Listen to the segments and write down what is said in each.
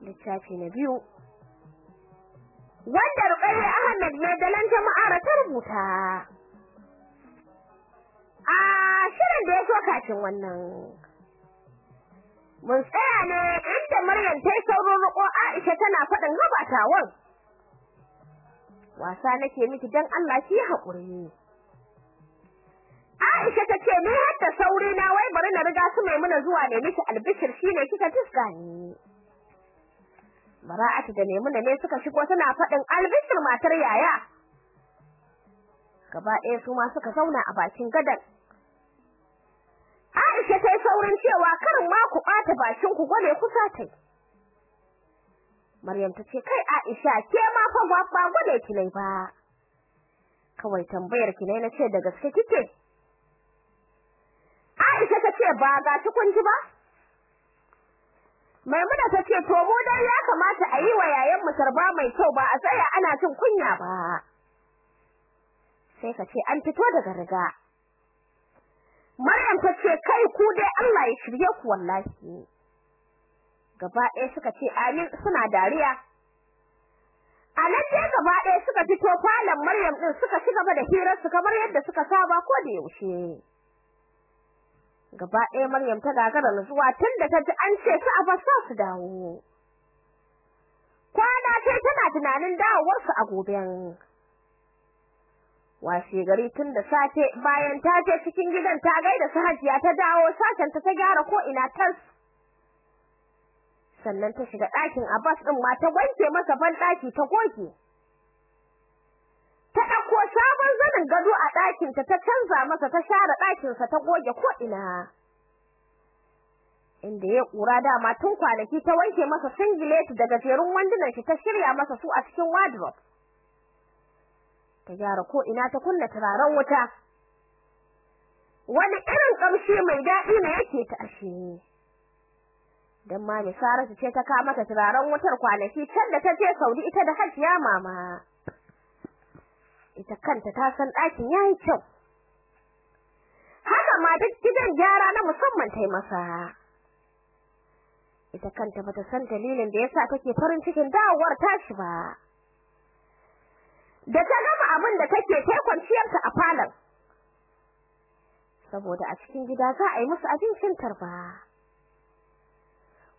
littafi na biyu. Wanda Ruqayya Ahmad mai dalan jama'a ta rubuta. A shirin da ya so kafin wannan. Mun tsaya ne inda Maryam ta yi saurin roƙo Aisha tana faɗin gabatawan. Wasa nake miki dan Allah ki haƙuri. Aisha ta ce ni hadda sauri na wai bari na riga su Maimuna zuwa ne miki albishir shine kika tuska ni. Bara'atu da Maimuna ne suka shigo tana faɗin albishir matar yaya gaba ɗaya su ma suka zauna a bakin gadan Aisha ta yi saurin cewa karin ma ku ɓata bakin ku gwale kusa ta yi. Maryam ta ce kai Aisha ke ma fa ba gwale ki nai ba. Kawai tambayar ki na ce da gaske kike. Aisha ta ce ba ga kun ji ba. Maimuna ta ce to mu dai ya kamata a yi wa yayan mu tarba mai kyau ba a tsaya ana cin kunya ba. Sai ka ce an fito daga riga. Maryam ta ce kai ku dai Allah ya shirye ku wallahi. Gaba ɗaya suka ce amin suna dariya. A nan dai gaba ɗaya suka fito falon Maryam ɗin suka ci gaba da hirarsu kamar yadda suka saba ko da yaushe. Gaba ɗaya Maryam ta gagara tun da ta ji an ce su a fasa su dawo. Kwana sai tana tunanin dawowarsu a goben. washe gari tun da safe bayan ta je cikin gidan ta gaida su hajiya ta dawo sasanta ta gyara ko ina tas sannan ta shiga ɗakin Abbas ɗin ma ta wanke masa ban ɗaki ta goge ta ɗauko zanin gado a ɗakin ta ta canza masa ta share ɗakinsa ta goge ko ina inda ya ƙura dama tun kwanaki ta wanke masa singlet da gajerun wandunan shi ta shirya masa su a cikin wardrobe. Ta gyara ko ina ta kunna turaren wuta. Wani irin kamshi mai daɗi ne yake ta ashe. Dan ma Saratu ce ta kawo mata turaren wutar kwanaki can da ta je Saudi ita da Hajiya mama. Ita kanta ta san ɗakin yayi kyau. Haka ma duk gidan gyara na musamman ta yi masa. Ita kanta bata san dalilin da yasa take farin cikin dawowar tashi ba. Da ta gama abin da take kai kwanciyarta a falon. Saboda a cikin gida za a yi musu abincin tarba.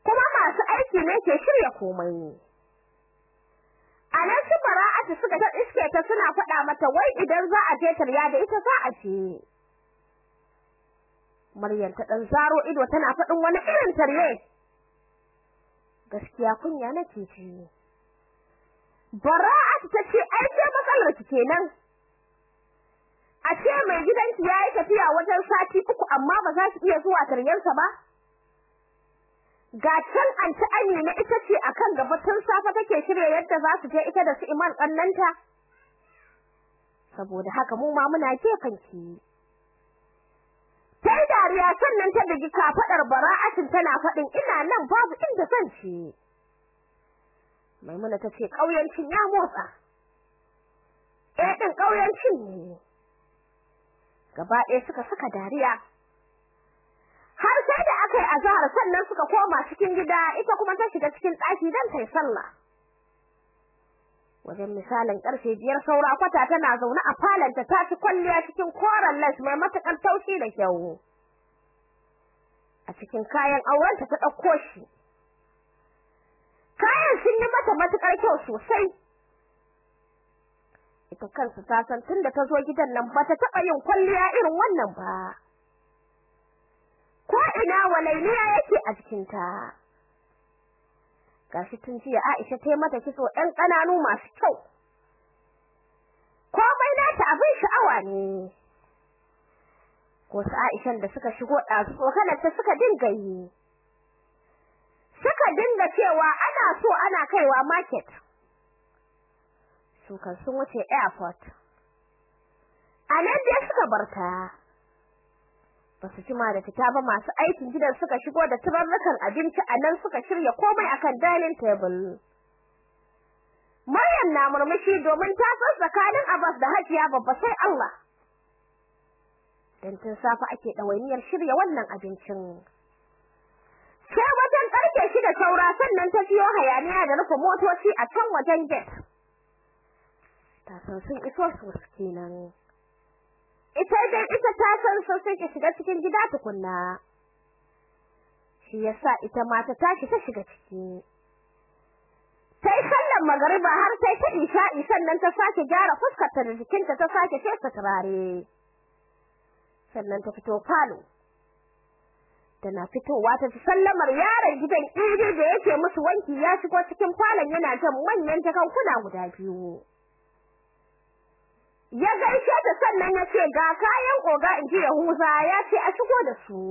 Kuma masu aiki ne ke shirya komai. A nan su bara'atu suka ta ta suna faɗa mata wai idan za a je tarya da ita za a je Maryam ta ɗan zaro ido tana faɗin wani irin tarye gaskiya kunya nake ji Bara'atu ta ce ai ce matsalar ki kenan. A ce mai gidanki yayi tafiya wajen sati uku amma ba za ki iya zuwa taryarsa ba? Ga can anti Amina ita ce akan gaba tun safe take shirya yadda za su je ita da su Iman kannanta. Saboda haka mu ma muna gefen ki. Tai dariya sannan ta bigi kafaɗar bara'atin tana faɗin ina nan babu inda zan ci. Maimuna ta ce ƙauyancin ya motsa. Eh ɗin ƙauyancin ne. Gaba ɗaya suka saka dariya. Har sai da aka yi azahar sannan suka koma cikin gida ita kuma ta shiga cikin ɗaki don ta yi sallah. Wajen misalin ƙarfe biyar saura kwata tana zaune a falonta ta ci kwalliya cikin koren las mai matuƙar taushi da kyau. A cikin kayan aurenta ta ɗauko shi. kayan sun yi mata matuƙar kyau sosai ita kansa ta san tunda ta zo gidan nan ba ta taɓa yin kwalliya irin wannan ba ko ina walailiya yake a jikinta gashi tun jiya Aisha ta yi mata kitso ɗan ƙananu masu kyau. Komai nata abin sha'awa ne. Ko su Aishan da suka shigo ɗazu tsokanar ta suka dinga yi. Suka dinga cewa ana so ana kaiwa market. Su kan sun wuce airport. A nan dai suka barta ba su jima da fita ba masu aikin gidan suka shigo da turarrukan abinci a nan suka shirya komai akan dining table. Maryam na murmushi domin ta san tsakanin Abbas da Hajiya babba sai Allah. Dan tun safa ake ɗawainiyar shirya wannan abincin. Sai wajen ƙarfe shi da saura sannan ta fiyo hayaniya da rufe motoci a can wajen gate. Ta san sun iso su kenan. Ita dai ita ta san sun sai shiga cikin gida tukunna. Shi yasa ita ma ta tashi ta shiga ciki. Sai sallan magariba har sai ta isha'i sannan ta sake gyara fuskarta da jikinta ta sake fesa turare. Sannan ta fito falo. Tana fitowa ta sallamar yaron gidan idi da yake musu wanki ya shigo cikin falon yana jan manyan jakankuna guda biyu. Ya gaishe ta sannan ya ce ga kayan koga in ji Yahuza ya ce a shigo da su.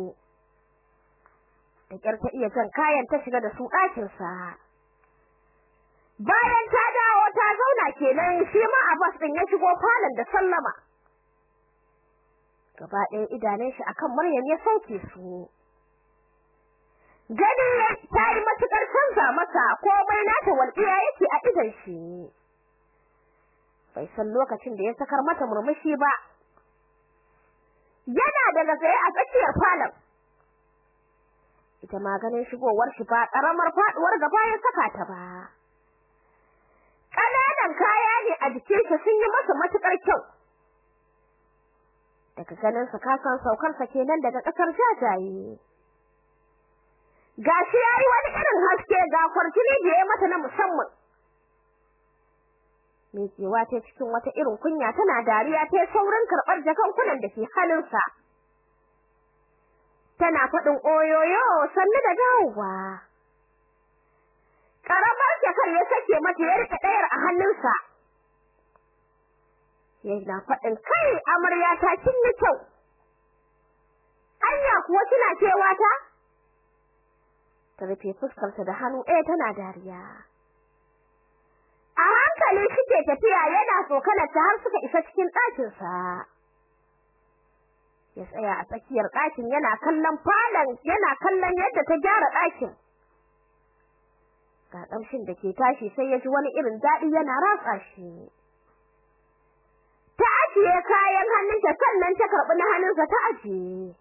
Da kyar ta iya jan kayan ta shiga da su ɗakin sa bayan ta dawo ta zauna kenan shi ma Abbas din ya shigo falon da sallama. Gaba ɗaya idanun shi akan Maryam ya sauke su. Gani ta yi matuƙar canza masa komai nata walƙiya yake a idan shi. Bai san lokacin da ya sakar mata murmushi ba. Yana daga tsaye a tsakiyar falon. Ita ma ganin shigowar shi ba karamar faduwar gaba ya saka ta ba. Kananan kaya ne a jikin shi sun yi masa matuƙar kyau. Daga ganin sa ka san saukar sa kenan daga ƙasar jajaye. Gashi yayi wani irin haske ga kwarjini da ya mata na musamman. Mekewa ta cikin wata irin kunya tana dariya ta saurin karɓar jakankunan da ke hannunsa. Tana faɗin oyoyo sannu da dawowa. Ƙaramar jakar ya sake mata ya riƙe ɗayar a hannunsa. Yana faɗin kai amarya ta kin yi kyau. Anya kuwa kina cewa ta? Ta fuskarta da hannu ɗaya tana dariya. Hankali suke tafiya yana tsokanar ta har suka isa cikin ɗakin sa ya tsaya a tsakiyar ɗakin yana kallon falon yana kallon yadda ta gyara ɗakin. Ga ƙamshin da ke tashi sai ya ji wani irin daɗi yana ratsa shi. Ta ajiye kayan hannunta sannan ta karɓi na hannunsa ta ajiye.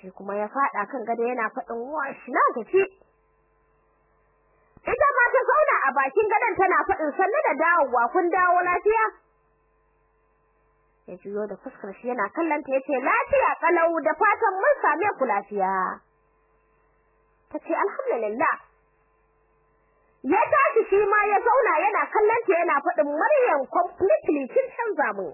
Shi kuma ya faɗa kan gado yana faɗin washi na gaji. Ita a bakin gadon tana faɗin sannu da dawowa kun dawo lafiya? Ya juyo da fuskar shi yana kallon ta ya ce lafiya kalau da fatan mun same ku lafiya. Tace alhamdulillah. Ya tashi shi ma ya zauna yana kallon ta yana faɗin Maryam completely kin canza mu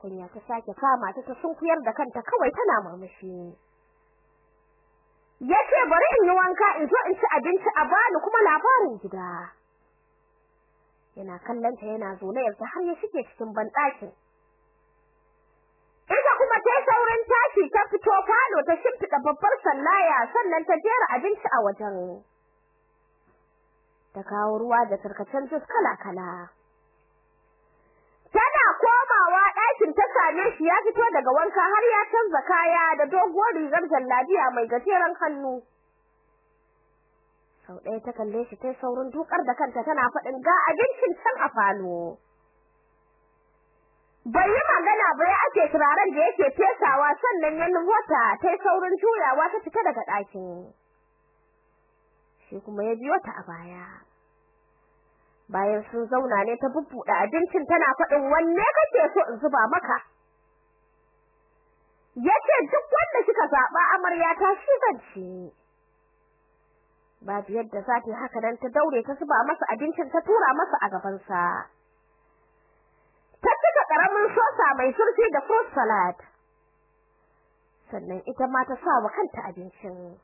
kunya ta sake kama ta ta sunkuyar da kanta kawai tana murmushi. Ya ce bari in yi wanka in zo in ci abinci a bani kuma labarin gida. Yana kallon ta yana zolayar ta har ya shige cikin banɗakin ita kuma ta saurin tashi ta fito falo ta shimfiɗa babbar sallaya sannan ta jera abinci a wajen. Ta kawo ruwa da tarkacen jus kala-kala. tana ɗakin ta same shi ya fito daga wanka har ya canza kaya da doguwar rigar jallabiya mai gajeren hannu. Sau ɗaya ta kalle shi tai saurin dukar da kanta tana faɗin ga abincin can a falo. Bai yi magana ba ya ake turaren da yake fesawa sannan ya nufota tai saurin juyawa ta fita daga ɗakin. Shi kuma ya biyo ta a baya. Bayan sun zauna ne ta bubbuɗe abincin tana faɗin wanne kake so in zuba maka? Yace duk wanda kika zaɓa amarya ta shi zance babu yadda za ta haka dan ta daure ta zuba masa abincin ta tura masa a gabansa. Ta cika ƙaramin sosa mai surfi da fruit salad. Sannan ita ma ta sa wa kanta abincin.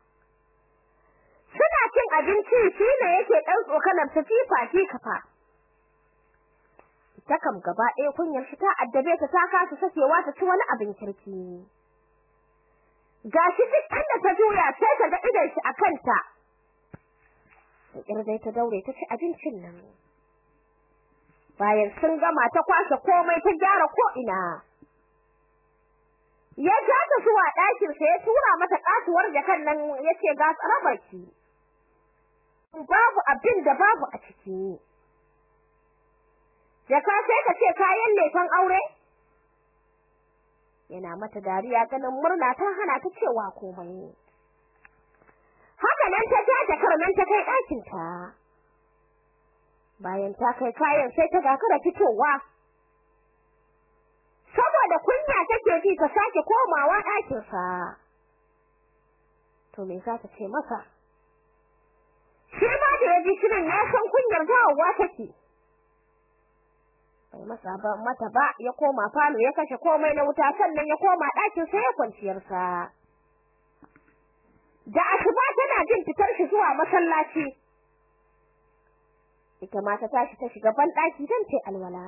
Abinci shine yake dan tsokanar ta fifa fi kafa ta kam gaba ɗaya kunyar shi ta addabe ta ta kasa sakewa ta ci wani abin kirki. Gashi duk inda ta juya sai ta ga idan shi akan ta da kirdai ta daure ta ci abincin nan. Bayan sun gama ta kwashe komai ta gyara ko ina ya ja ta zuwa ɗakin sa ya tura mata katuwar jakan nan ya ce ga tsarabar ki. Babu abin da babu a ciki. Jaka sai ka ce kayan lefen aure? Yana mata dariya ganin murna ta hana ta cewa komai. Haka nan ta ja jakar nan ta kai ɗakin ta bayan ta kai kayan sai ta gagara fitowa. Saboda kunya take ji ta sake komawa ɗakin sa to me za ta ce masa? Shi ma da ya ji shirin ya san kunyar dawowa take. Bai masa ba mata ba ya koma falo ya kashe komai na wuta sannan ya koma ɗakin sa ya kwanciyar sa. Da asuba tana jin fitar shi zuwa masallaci. Ita ma ta tashi ta shiga ban ɗaki don ta alwala.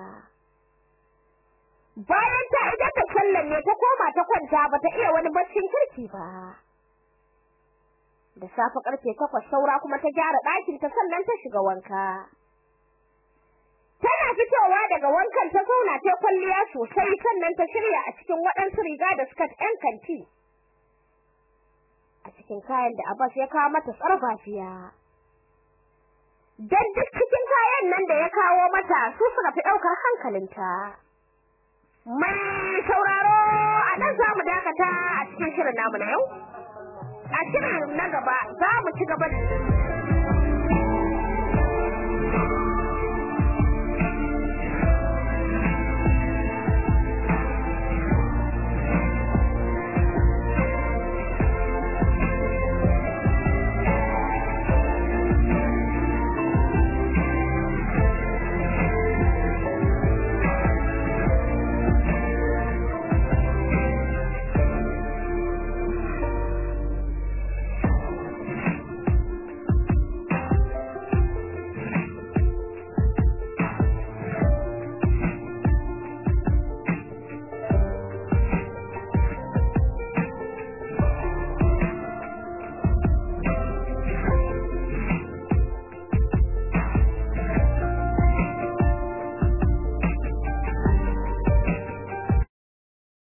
Bayan ta idan ta sallan ne ta koma ta kwanta ba ta iya wani baccin kirki ba. Da safe ƙarfe takwas saura kuma ta gyara ɗakin ta sannan ta shiga wanka. Tana fitowa daga wankan ta zauna ta kwalliya sosai sannan ta shirya a cikin waɗansu riga da skirt ɗan kanti. A cikin kayan da Abbas ya kawo mata tsarfafiya dan duk cikin kayan nan da ya kawo mata su suka fi ɗaukar hankalinta. Mai sauraro a nan za mu dakata a cikin shirin namu na yau. A shirin na gaba za mu ci gaba da